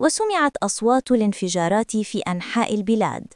وسمعت أصوات الانفجارات في أنحاء البلاد.